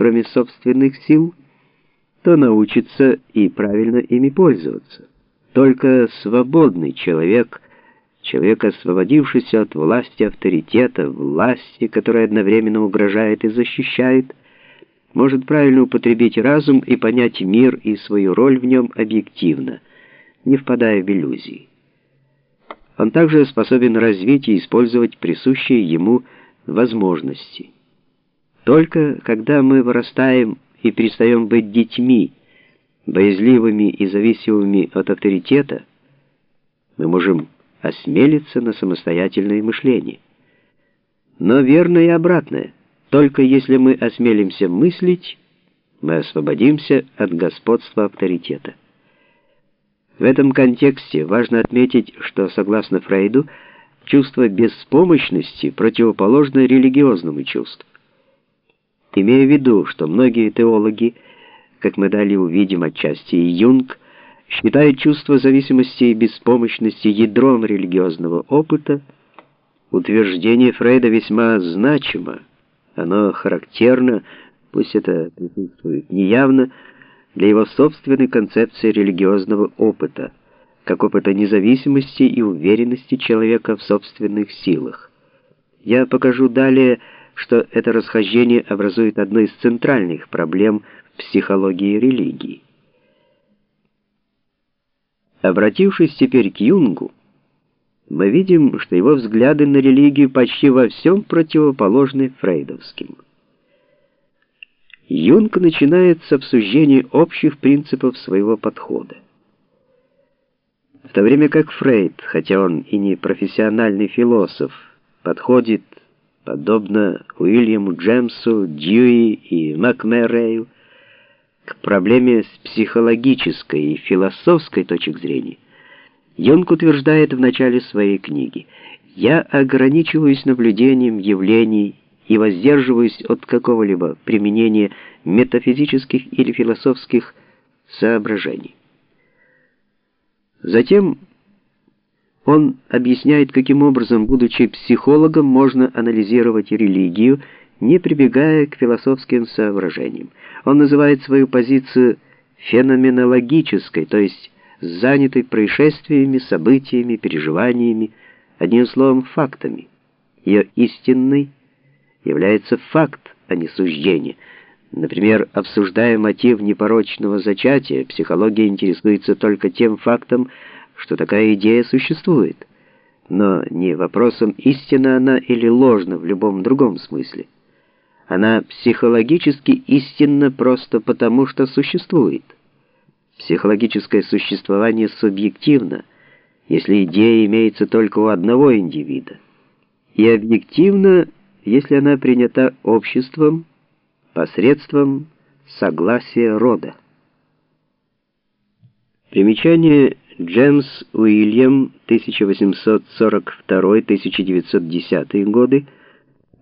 кроме собственных сил, то научится и правильно ими пользоваться. Только свободный человек, человек, освободившийся от власти авторитета, власти, которая одновременно угрожает и защищает, может правильно употребить разум и понять мир и свою роль в нем объективно, не впадая в иллюзии. Он также способен развить и использовать присущие ему возможности. Только когда мы вырастаем и перестаем быть детьми, боязливыми и зависимыми от авторитета, мы можем осмелиться на самостоятельное мышление. Но верно и обратное. Только если мы осмелимся мыслить, мы освободимся от господства авторитета. В этом контексте важно отметить, что, согласно Фрейду, чувство беспомощности противоположно религиозному чувству. Имея в виду, что многие теологи, как мы далее увидим отчасти и Юнг, считают чувство зависимости и беспомощности ядром религиозного опыта, утверждение Фрейда весьма значимо. Оно характерно, пусть это присутствует неявно, для его собственной концепции религиозного опыта, как опыта независимости и уверенности человека в собственных силах. Я покажу далее, что это расхождение образует одну из центральных проблем в психологии религии. Обратившись теперь к Юнгу, мы видим, что его взгляды на религию почти во всем противоположны фрейдовским. Юнг начинает с обсуждения общих принципов своего подхода. В то время как Фрейд, хотя он и не профессиональный философ, подходит подобно Уильяму Джемсу, Дьюи и Макмеррею, к проблеме с психологической и философской точек зрения, Юнг утверждает в начале своей книги, «Я ограничиваюсь наблюдением явлений и воздерживаюсь от какого-либо применения метафизических или философских соображений». Затем он объясняет, каким образом, будучи психологом, можно анализировать религию, не прибегая к философским соображениям. Он называет свою позицию феноменологической, то есть занятой происшествиями, событиями, переживаниями, одним словом, фактами. Ее истинной является факт, а не суждение. Например, обсуждая мотив непорочного зачатия, психология интересуется только тем фактом, что такая идея существует, но не вопросом, истинна она или ложна в любом другом смысле. Она психологически истинна просто потому, что существует. Психологическое существование субъективно, если идея имеется только у одного индивида, и объективно, если она принята обществом посредством согласия рода. Примечание Джеймс Уильям, 1842-1910 годы,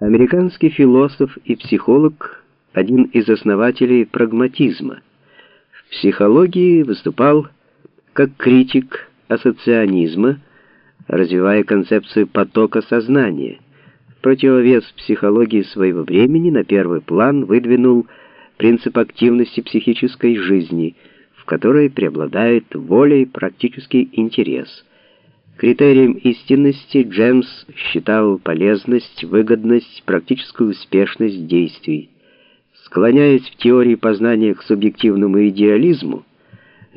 американский философ и психолог, один из основателей прагматизма. В психологии выступал как критик ассоцианизма, развивая концепцию потока сознания. В противовес психологии своего времени на первый план выдвинул принцип активности психической жизни – которой преобладает воля и практический интерес. Критерием истинности Джемс считал полезность, выгодность, практическую успешность действий. Склоняясь в теории познания к субъективному идеализму,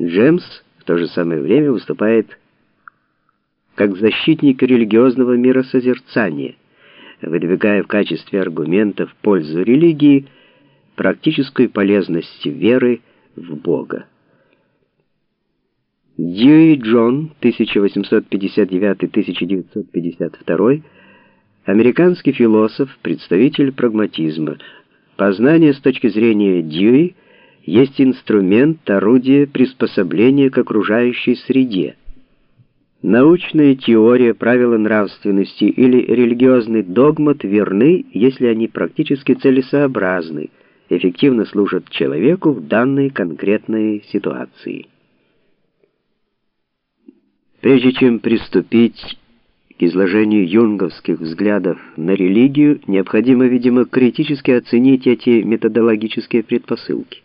Джемс в то же самое время выступает как защитник религиозного миросозерцания, выдвигая в качестве аргумента в пользу религии практическую полезность веры в Бога. Дьюи Джон, 1859-1952, американский философ, представитель прагматизма. Познание с точки зрения Дьюи есть инструмент, орудие приспособления к окружающей среде. Научная теория, правила нравственности или религиозный догмат верны, если они практически целесообразны, эффективно служат человеку в данной конкретной ситуации. Прежде чем приступить к изложению юнговских взглядов на религию, необходимо, видимо, критически оценить эти методологические предпосылки.